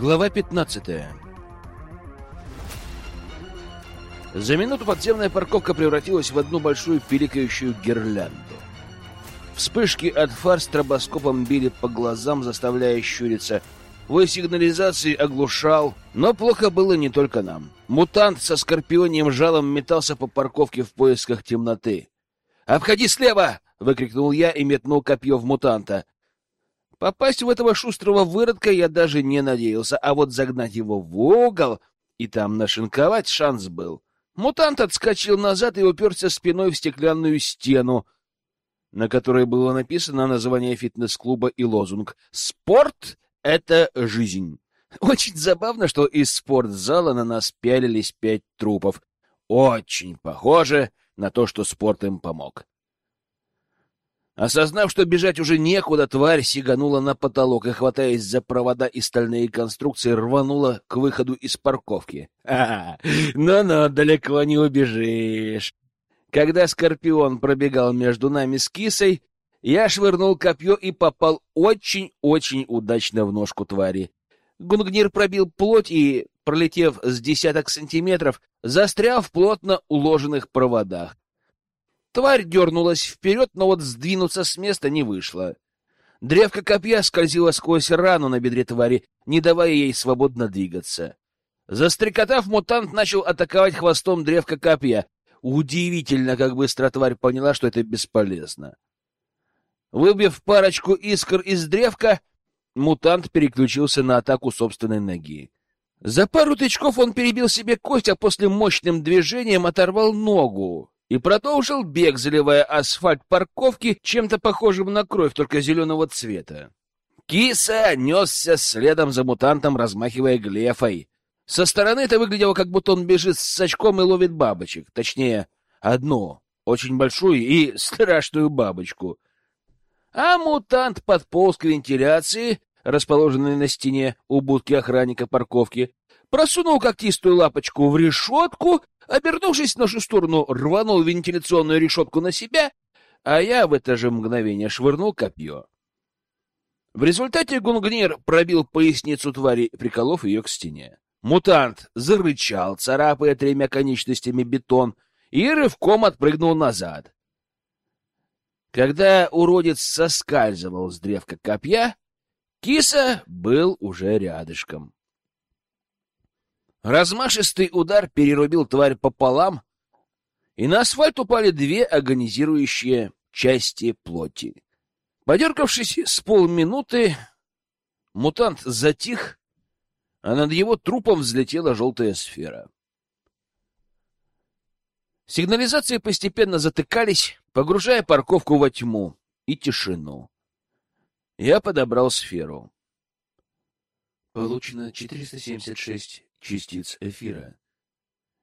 Глава 15 За минуту подземная парковка превратилась в одну большую пиликающую гирлянду. Вспышки от фар стробоскопом били по глазам, заставляя щуриться. Вой сигнализации оглушал, но плохо было не только нам. Мутант со скорпионием жалом метался по парковке в поисках темноты. «Обходи слева!» — выкрикнул я и метнул копье в мутанта. Попасть в этого шустрого выродка я даже не надеялся, а вот загнать его в угол и там нашинковать шанс был. Мутант отскочил назад и уперся спиной в стеклянную стену, на которой было написано название фитнес-клуба и лозунг «Спорт — это жизнь». Очень забавно, что из спортзала на нас пялились пять трупов. Очень похоже на то, что спорт им помог. Осознав, что бежать уже некуда, тварь сиганула на потолок и, хватаясь за провода и стальные конструкции, рванула к выходу из парковки. А, ну-ну, далеко не убежишь. Когда Скорпион пробегал между нами с кисой, я швырнул копье и попал очень-очень удачно в ножку твари. Гунгнир пробил плоть и, пролетев с десяток сантиметров, застрял в плотно уложенных проводах. Тварь дернулась вперед, но вот сдвинуться с места не вышло. Древко копья скользило сквозь рану на бедре твари, не давая ей свободно двигаться. Застрекотав, мутант начал атаковать хвостом древко копья. Удивительно, как быстро тварь поняла, что это бесполезно. Выбив парочку искр из древка, мутант переключился на атаку собственной ноги. За пару тычков он перебил себе кость, а после мощным движением оторвал ногу и продолжил бег, заливая асфальт парковки чем-то похожим на кровь, только зеленого цвета. Киса несся следом за мутантом, размахивая глефой. Со стороны это выглядело, как будто он бежит с очком и ловит бабочек. Точнее, одну, очень большую и страшную бабочку. А мутант подполз к вентиляции, расположенной на стене у будки охранника парковки, просунул когтистую лапочку в решетку Обернувшись в нашу сторону, рванул вентиляционную решетку на себя, а я в это же мгновение швырнул копье. В результате гунгнир пробил поясницу твари, приколов ее к стене. Мутант зарычал, царапая тремя конечностями бетон, и рывком отпрыгнул назад. Когда уродец соскальзывал с древка копья, киса был уже рядышком. Размашистый удар перерубил тварь пополам, и на асфальт упали две агонизирующие части плоти. Подергавшись с полминуты, мутант затих, а над его трупом взлетела желтая сфера. Сигнализации постепенно затыкались, погружая парковку во тьму и тишину. Я подобрал сферу. Получено 476 частиц эфира.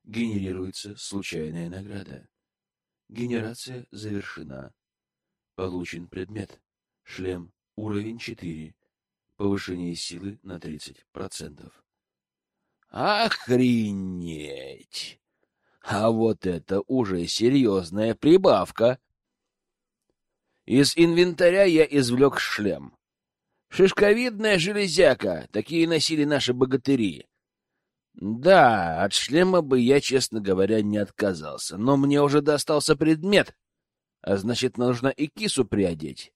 Генерируется случайная награда. Генерация завершена. Получен предмет. Шлем. Уровень 4. Повышение силы на 30%. Охренеть! А вот это уже серьезная прибавка. Из инвентаря я извлек шлем. Шишковидная железяка, такие носили наши богатыри. Да, от шлема бы я, честно говоря, не отказался, но мне уже достался предмет, а значит, нужно и кису приодеть.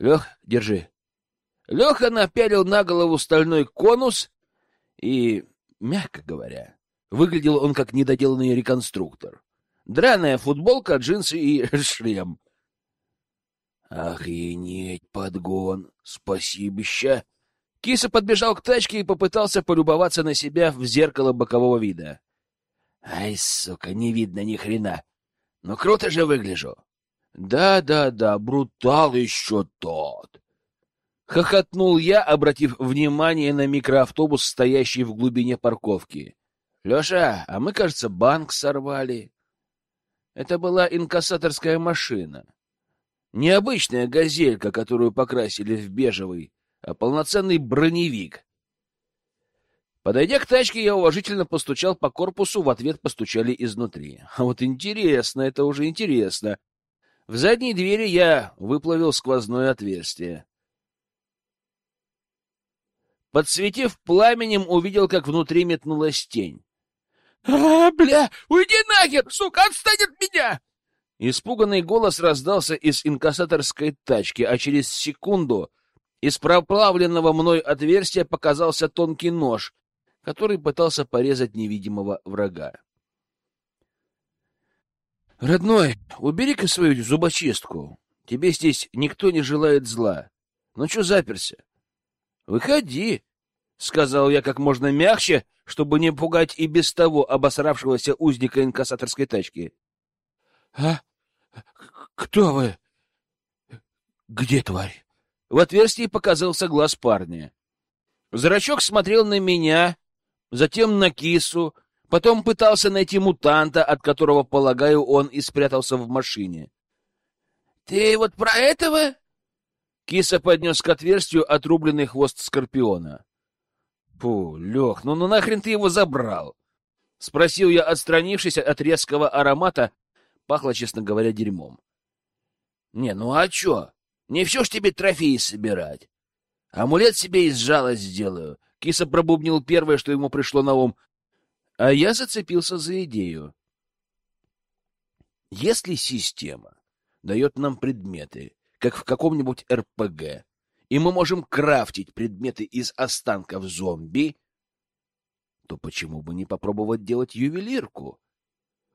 Лех, держи. Леха напялил на голову стальной конус и, мягко говоря, выглядел он как недоделанный реконструктор. Драная футболка, джинсы и шлем. Охренеть, подгон! Спасибища! Киса подбежал к тачке и попытался полюбоваться на себя в зеркало бокового вида. Ай, сука, не видно ни хрена. Но круто же выгляжу. Да-да-да, брутал еще тот. Хохотнул я, обратив внимание на микроавтобус, стоящий в глубине парковки. Леша, а мы, кажется, банк сорвали. Это была инкассаторская машина. Необычная газелька, которую покрасили в бежевый, а полноценный броневик. Подойдя к тачке, я уважительно постучал по корпусу, в ответ постучали изнутри. А вот интересно, это уже интересно. В задней двери я выплавил сквозное отверстие. Подсветив пламенем, увидел, как внутри метнулась тень. «А, бля, уйди нахер, сука, отстань от меня!» Испуганный голос раздался из инкассаторской тачки, а через секунду из проплавленного мной отверстия показался тонкий нож, который пытался порезать невидимого врага. «Родной, убери-ка свою зубочистку. Тебе здесь никто не желает зла. Ну что заперся? Выходи!» — сказал я как можно мягче, чтобы не пугать и без того обосравшегося узника инкассаторской тачки. — А? Кто вы? Где тварь? В отверстии показался глаз парня. Зрачок смотрел на меня, затем на кису, потом пытался найти мутанта, от которого, полагаю, он и спрятался в машине. — Ты вот про этого? Киса поднес к отверстию отрубленный хвост скорпиона. Фу, Лех, ну, ну нахрен ты его забрал? Спросил я, отстранившись от резкого аромата, пахло, честно говоря, дерьмом. Не, ну а чё? Не все ж тебе трофеи собирать. Амулет себе из жала сделаю. Киса пробубнил первое, что ему пришло на ум. А я зацепился за идею. Если система дает нам предметы, как в каком-нибудь РПГ, и мы можем крафтить предметы из останков зомби, то почему бы не попробовать делать ювелирку?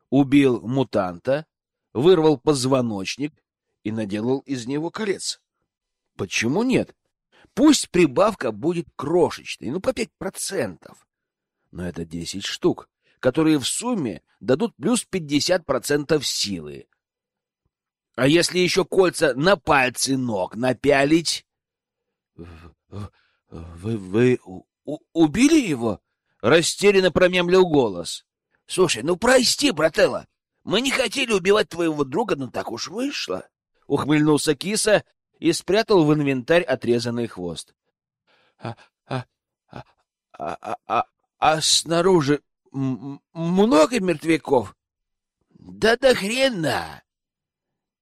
Убил мутанта, вырвал позвоночник и наделал из него колец. Почему нет? Пусть прибавка будет крошечной, ну по пять процентов. Но это десять штук, которые в сумме дадут плюс пятьдесят процентов силы. А если еще кольца на пальцы ног напялить, вы, вы убили его? Растерянно промямлил голос. Слушай, ну прости, брателла, мы не хотели убивать твоего друга, но так уж вышло. Ухмыльнулся киса и спрятал в инвентарь отрезанный хвост. А, а, а, а, а, а, а снаружи много мертвяков? Да до хрена!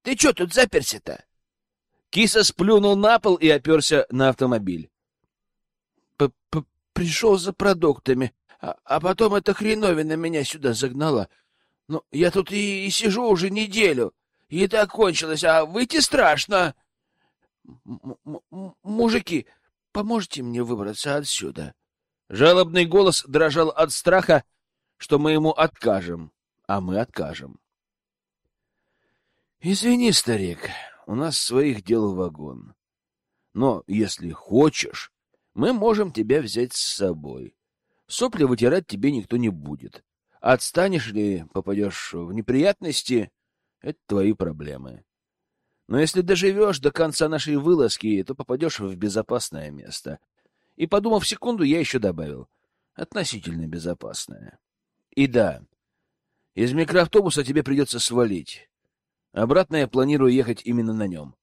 Ты что тут заперся-то? Киса сплюнул на пол и оперся на автомобиль. П -п Пришел за продуктами, а, а потом эта хреновина меня сюда загнала. Ну, я тут и, и сижу уже неделю. И так кончилось, а выйти страшно. Мужики, поможете мне выбраться отсюда? Жалобный голос дрожал от страха, что мы ему откажем, а мы откажем. Извини, старик, у нас своих дел вагон. Но если хочешь, мы можем тебя взять с собой. Сопли вытирать тебе никто не будет. Отстанешь ли, попадешь в неприятности, это твои проблемы. Но если доживешь до конца нашей вылазки, то попадешь в безопасное место. И, подумав секунду, я еще добавил. Относительно безопасное. И да, из микроавтобуса тебе придется свалить. Обратно я планирую ехать именно на нем.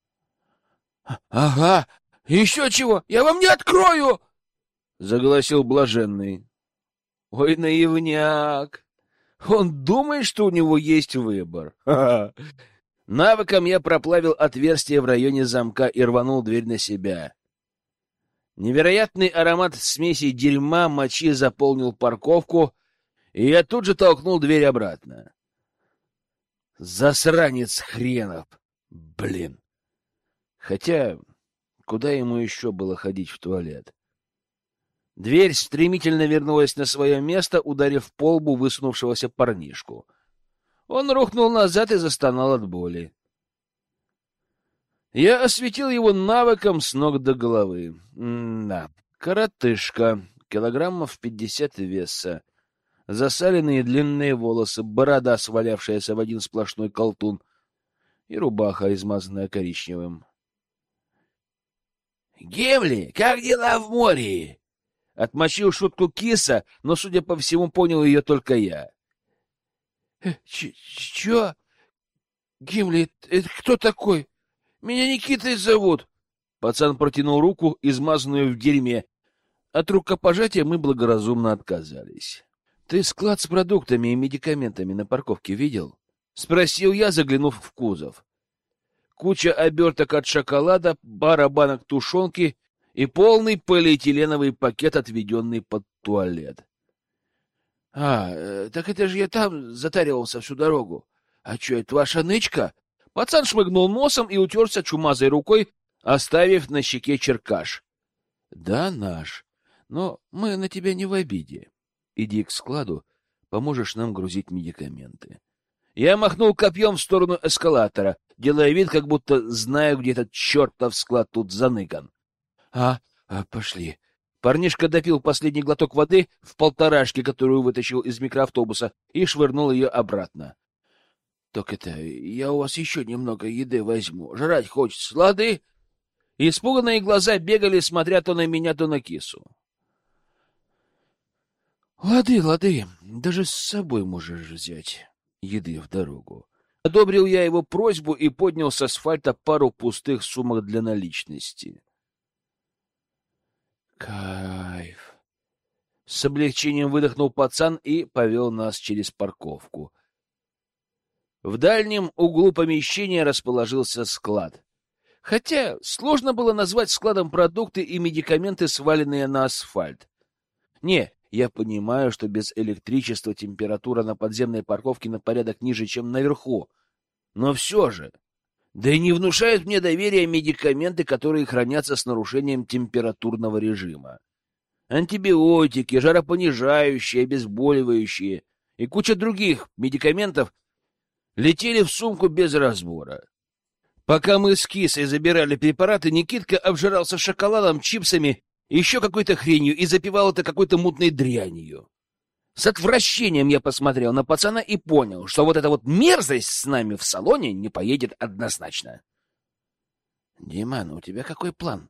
— Ага, еще чего, я вам не открою! — заголосил блаженный. — Ой, наивняк! Он думает, что у него есть выбор. Навыком я проплавил отверстие в районе замка и рванул дверь на себя. Невероятный аромат смеси дерьма мочи заполнил парковку, и я тут же толкнул дверь обратно. Засранец хренов! Блин! Хотя, куда ему еще было ходить в туалет? Дверь стремительно вернулась на свое место, ударив по лбу высунувшегося парнишку. Он рухнул назад и застонал от боли. Я осветил его навыком с ног до головы. да, коротышка, килограммов пятьдесят веса засаленные длинные волосы, борода, свалявшаяся в один сплошной колтун, и рубаха, измазанная коричневым. — Гемли, как дела в море? Отмочил шутку киса, но, судя по всему, понял ее только я. «Э, — Чё? Гимли, это кто такой? Меня Никитой зовут. Пацан протянул руку, измазанную в дерьме. От рукопожатия мы благоразумно отказались. Ты склад с продуктами и медикаментами на парковке видел? Спросил я, заглянув в кузов. Куча оберток от шоколада, пара банок тушенки и полный полиэтиленовый пакет, отведенный под туалет. — А, э, так это же я там затаривался всю дорогу. А что, это ваша нычка? Пацан шмыгнул носом и утерся чумазой рукой, оставив на щеке черкаш. — Да, наш. Но мы на тебя не в обиде. Иди к складу, поможешь нам грузить медикаменты. Я махнул копьем в сторону эскалатора, делая вид, как будто знаю, где этот чертов склад тут заныкан. А, а, пошли. Парнишка допил последний глоток воды в полторашке, которую вытащил из микроавтобуса, и швырнул ее обратно. — Так это, я у вас еще немного еды возьму. Жрать хочется, лады? Испуганные глаза бегали, смотря то на меня, то на кису. — Лады, лады, даже с собой можешь взять еды в дорогу. Одобрил я его просьбу и поднял с асфальта пару пустых сумок для наличности. Кайф. С облегчением выдохнул пацан и повел нас через парковку. В дальнем углу помещения расположился склад. Хотя сложно было назвать складом продукты и медикаменты, сваленные на асфальт. Не, я понимаю, что без электричества температура на подземной парковке на порядок ниже, чем наверху. Но все же... Да и не внушают мне доверия медикаменты, которые хранятся с нарушением температурного режима. Антибиотики, жаропонижающие, обезболивающие и куча других медикаментов летели в сумку без разбора. Пока мы с кисой забирали препараты, Никитка обжирался шоколадом, чипсами, еще какой-то хренью и запивал это какой-то мутной дрянью. С отвращением я посмотрел на пацана и понял, что вот эта вот мерзость с нами в салоне не поедет однозначно. — Диман, у тебя какой план?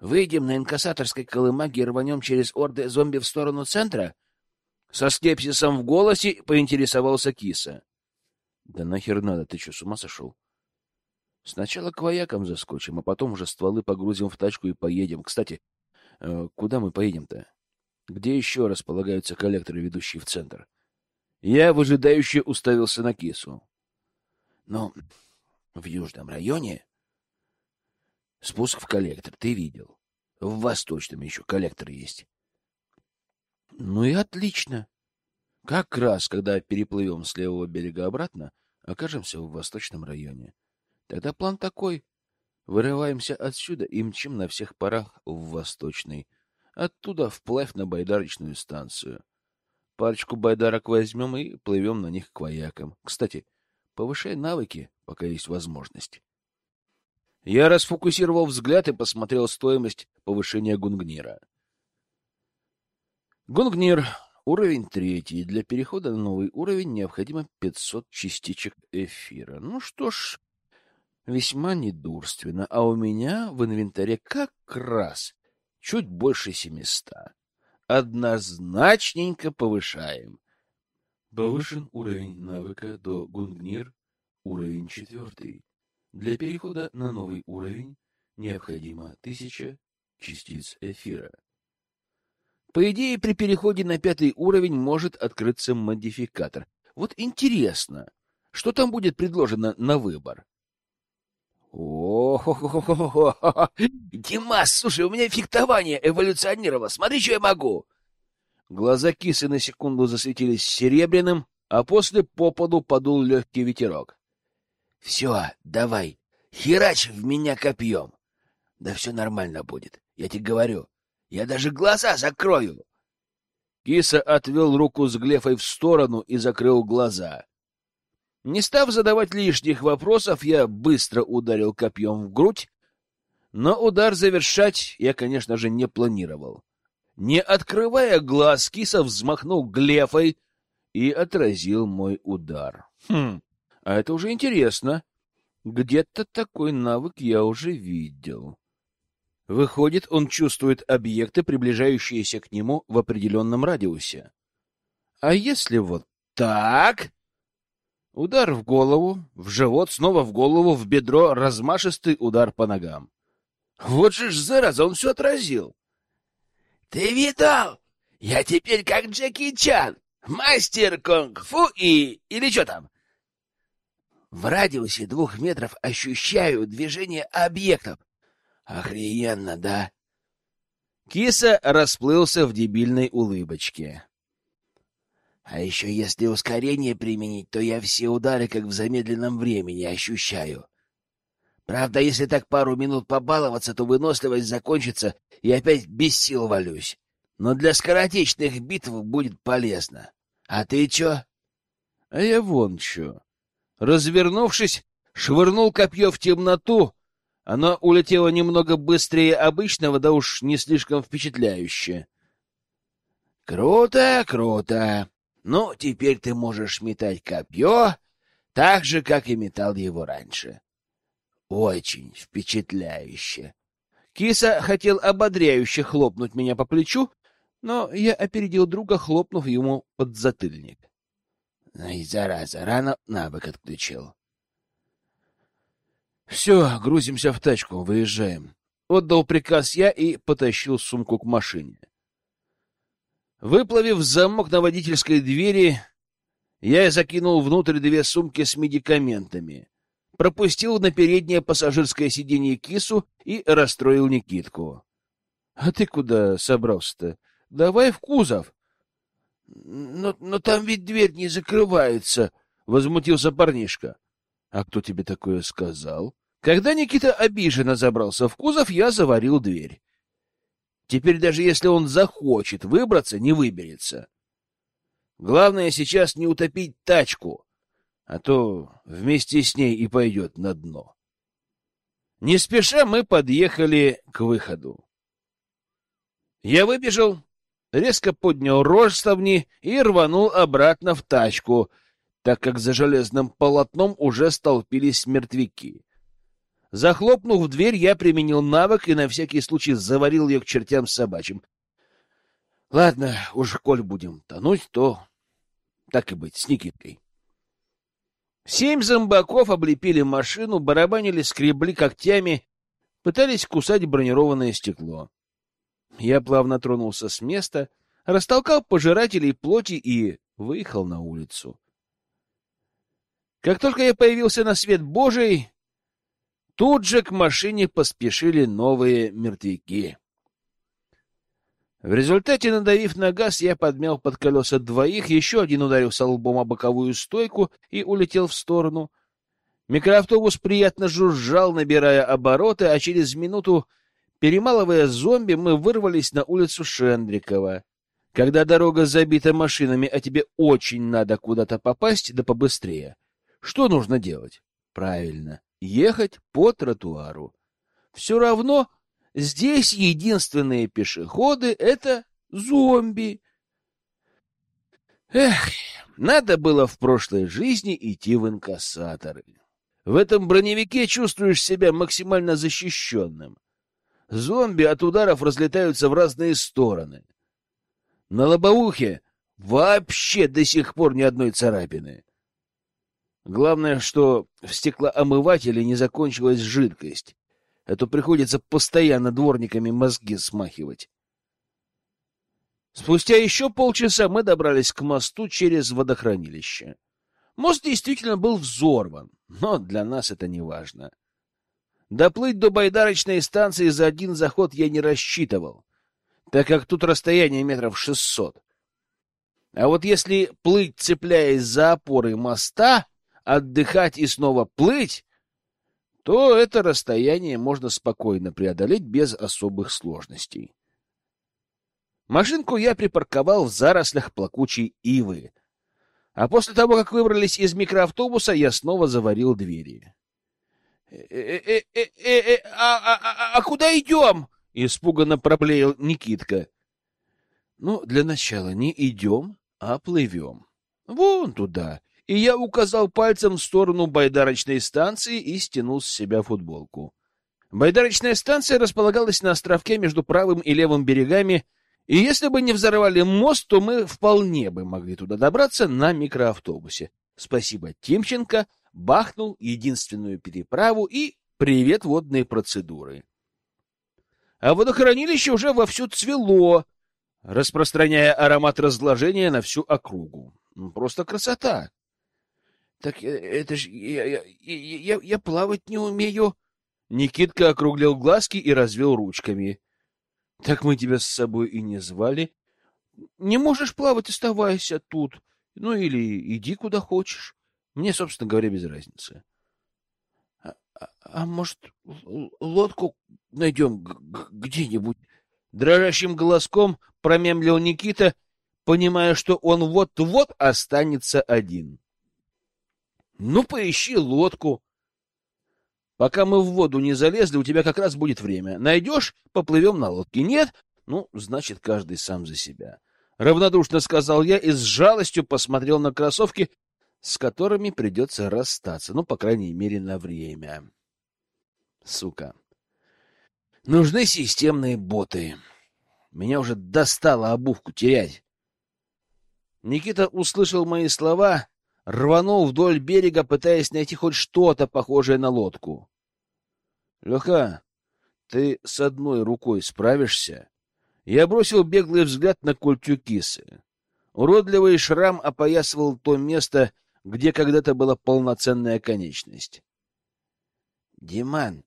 Выйдем на инкассаторской колымаге и рванем через орды зомби в сторону центра? Со скепсисом в голосе поинтересовался киса. — Да нахер надо, ты что, с ума сошел? Сначала к воякам заскочим, а потом уже стволы погрузим в тачку и поедем. Кстати, э, куда мы поедем-то? Где еще располагаются коллекторы, ведущие в центр? Я выжидающе уставился на кису. Но в южном районе спуск в коллектор ты видел. В восточном еще коллектор есть. Ну и отлично. Как раз, когда переплывем с левого берега обратно, окажемся в восточном районе. Тогда план такой. Вырываемся отсюда и мчим на всех парах в восточный. Оттуда вплавь на байдарочную станцию. Парочку байдарок возьмем и плывем на них к воякам. Кстати, повышай навыки, пока есть возможность. Я расфокусировал взгляд и посмотрел стоимость повышения гунгнира. Гунгнир — уровень третий. Для перехода на новый уровень необходимо 500 частичек эфира. Ну что ж, весьма недурственно. А у меня в инвентаре как раз чуть больше семиста. Однозначненько повышаем. Повышен уровень навыка до Гунгнир, уровень четвертый. Для перехода на новый уровень необходимо тысяча частиц эфира. По идее, при переходе на пятый уровень может открыться модификатор. Вот интересно, что там будет предложено на выбор? О Димас, слушай, у меня фехтование эволюционировало. Смотри, что я могу. Глаза кисы на секунду засветились серебряным, а после по поду подул легкий ветерок. — Все, давай, херач в меня копьем. Да все нормально будет, я тебе говорю. Я даже глаза закрою. Киса отвел руку с глефой в сторону и закрыл глаза. Не став задавать лишних вопросов, я быстро ударил копьем в грудь, но удар завершать я, конечно же, не планировал. Не открывая глаз, киса взмахнул глефой и отразил мой удар. Хм, а это уже интересно. Где-то такой навык я уже видел. Выходит, он чувствует объекты, приближающиеся к нему в определенном радиусе. А если вот так? Удар в голову, в живот, снова в голову, в бедро, размашистый удар по ногам. Вот же ж, зараза, он все отразил. — Ты видал? Я теперь как Джеки Чан, мастер кунг-фу и... или что там? В радиусе двух метров ощущаю движение объектов. Охрененно, да? Киса расплылся в дебильной улыбочке. А еще если ускорение применить, то я все удары как в замедленном времени ощущаю. Правда, если так пару минут побаловаться, то выносливость закончится, и опять без сил валюсь. Но для скоротечных битв будет полезно. А ты чё? А я вон чё. Развернувшись, швырнул копье в темноту. Оно улетело немного быстрее обычного, да уж не слишком впечатляюще. Круто, круто. Ну, теперь ты можешь метать копье так же, как и метал его раньше. Очень впечатляюще. Киса хотел ободряюще хлопнуть меня по плечу, но я опередил друга, хлопнув ему под затыльник. Ай, зараза, рано навык отключил. Все, грузимся в тачку, выезжаем. Отдал приказ я и потащил сумку к машине. Выплавив замок на водительской двери, я закинул внутрь две сумки с медикаментами, пропустил на переднее пассажирское сиденье кису и расстроил Никитку. — А ты куда собрался-то? Давай в кузов. Но, но там ведь дверь не закрывается, возмутился парнишка. А кто тебе такое сказал? Когда Никита обиженно забрался в кузов, я заварил дверь. Теперь даже если он захочет выбраться, не выберется. Главное сейчас не утопить тачку, а то вместе с ней и пойдет на дно. Не спеша мы подъехали к выходу. Я выбежал, резко поднял рожставни и рванул обратно в тачку, так как за железным полотном уже столпились мертвяки. Захлопнув дверь, я применил навык и на всякий случай заварил ее к чертям собачьим. Ладно, уж коль будем тонуть, то так и быть, с Никиткой. Семь зомбаков облепили машину, барабанили, скребли когтями, пытались кусать бронированное стекло. Я плавно тронулся с места, растолкал пожирателей плоти и выехал на улицу. Как только я появился на свет Божий, тут же к машине поспешили новые мертвяки. В результате, надавив на газ, я подмял под колеса двоих, еще один ударился лбом о боковую стойку и улетел в сторону. Микроавтобус приятно жужжал, набирая обороты, а через минуту Перемалывая зомби, мы вырвались на улицу Шендрикова. Когда дорога забита машинами, а тебе очень надо куда-то попасть, да побыстрее. Что нужно делать? Правильно, ехать по тротуару. Все равно здесь единственные пешеходы — это зомби. Эх, надо было в прошлой жизни идти в инкассаторы. В этом броневике чувствуешь себя максимально защищенным. Зомби от ударов разлетаются в разные стороны. На лобовухе вообще до сих пор ни одной царапины. Главное, что в стеклоомывателе не закончилась жидкость, а то приходится постоянно дворниками мозги смахивать. Спустя еще полчаса мы добрались к мосту через водохранилище. Мост действительно был взорван, но для нас это не важно. Доплыть до байдарочной станции за один заход я не рассчитывал, так как тут расстояние метров шестьсот. А вот если плыть, цепляясь за опоры моста, отдыхать и снова плыть, то это расстояние можно спокойно преодолеть без особых сложностей. Машинку я припарковал в зарослях плакучей ивы. А после того, как выбрались из микроавтобуса, я снова заварил двери. А куда идем? Испуганно проблеял Никитка. Ну, для начала не идем, а плывем. Вон туда. И я указал пальцем в сторону байдарочной станции и стянул с себя футболку. Байдарочная станция располагалась на островке между правым и левым берегами, и если бы не взорвали мост, то мы вполне бы могли туда добраться на микроавтобусе. Спасибо Тимченко бахнул единственную переправу и привет водные процедуры. А водохранилище уже вовсю цвело, распространяя аромат разложения на всю округу. Просто красота. Так э, это ж я, я, я, я плавать не умею, Никитка округлил глазки и развел ручками. — Так мы тебя с собой и не звали. Не можешь плавать, оставайся тут. Ну или иди куда хочешь. Мне, собственно говоря, без разницы. А, а, а может, лодку найдем где-нибудь? Дрожащим голоском промямлил Никита, понимая, что он вот-вот останется один. Ну, поищи лодку. Пока мы в воду не залезли, у тебя как раз будет время. Найдешь — поплывем на лодке. Нет? Ну, значит, каждый сам за себя. Равнодушно сказал я и с жалостью посмотрел на кроссовки, с которыми придется расстаться. Ну, по крайней мере, на время. Сука. Нужны системные боты. Меня уже достало обувку терять. Никита услышал мои слова рванул вдоль берега, пытаясь найти хоть что-то похожее на лодку. — Леха, ты с одной рукой справишься? Я бросил беглый взгляд на культю кисы. Уродливый шрам опоясывал то место, где когда-то была полноценная конечность. — Диман,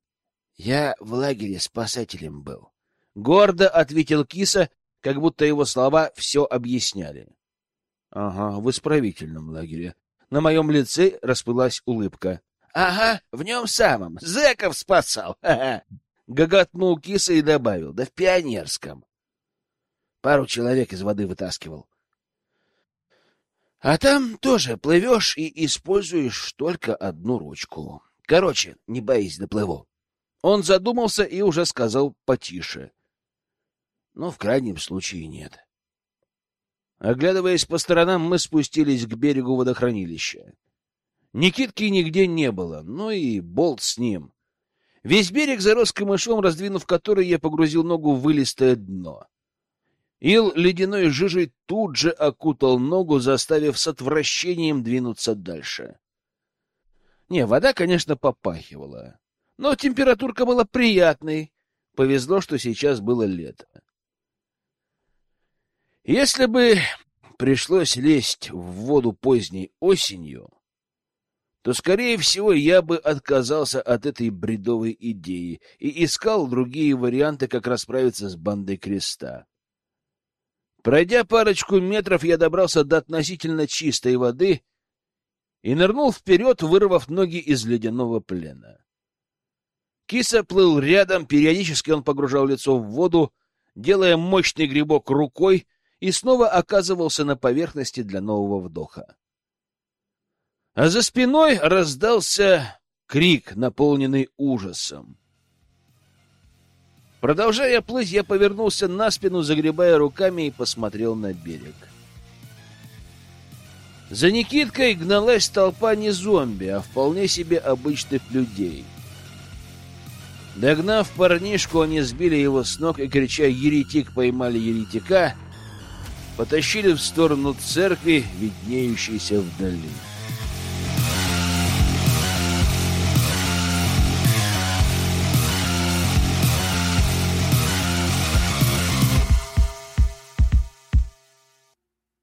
я в лагере спасателем был. Гордо ответил киса, как будто его слова все объясняли. — Ага, в исправительном лагере. На моем лице расплылась улыбка. — Ага, в нем самом. Зэков спасал. Ха-ха. Гоготнул киса и добавил. Да в пионерском. Пару человек из воды вытаскивал. А там тоже плывешь и используешь только одну ручку. Короче, не боись, доплыву. Он задумался и уже сказал потише. Ну, в крайнем случае, нет. Оглядываясь по сторонам, мы спустились к берегу водохранилища. Никитки нигде не было, ну и болт с ним. Весь берег зарос камышом, раздвинув который, я погрузил ногу в вылистое дно. Ил ледяной жижей тут же окутал ногу, заставив с отвращением двинуться дальше. Не, вода, конечно, попахивала, но температурка была приятной. Повезло, что сейчас было лето. Если бы пришлось лезть в воду поздней осенью, то, скорее всего, я бы отказался от этой бредовой идеи и искал другие варианты, как расправиться с бандой креста. Пройдя парочку метров, я добрался до относительно чистой воды и нырнул вперед, вырвав ноги из ледяного плена. Киса плыл рядом, периодически он погружал лицо в воду, делая мощный грибок рукой, и снова оказывался на поверхности для нового вдоха. А за спиной раздался крик, наполненный ужасом. Продолжая плыть, я повернулся на спину, загребая руками и посмотрел на берег. За Никиткой гналась толпа не зомби, а вполне себе обычных людей. Догнав парнишку, они сбили его с ног и, крича «Еретик!» поймали еретика — потащили в сторону церкви, виднеющейся вдали.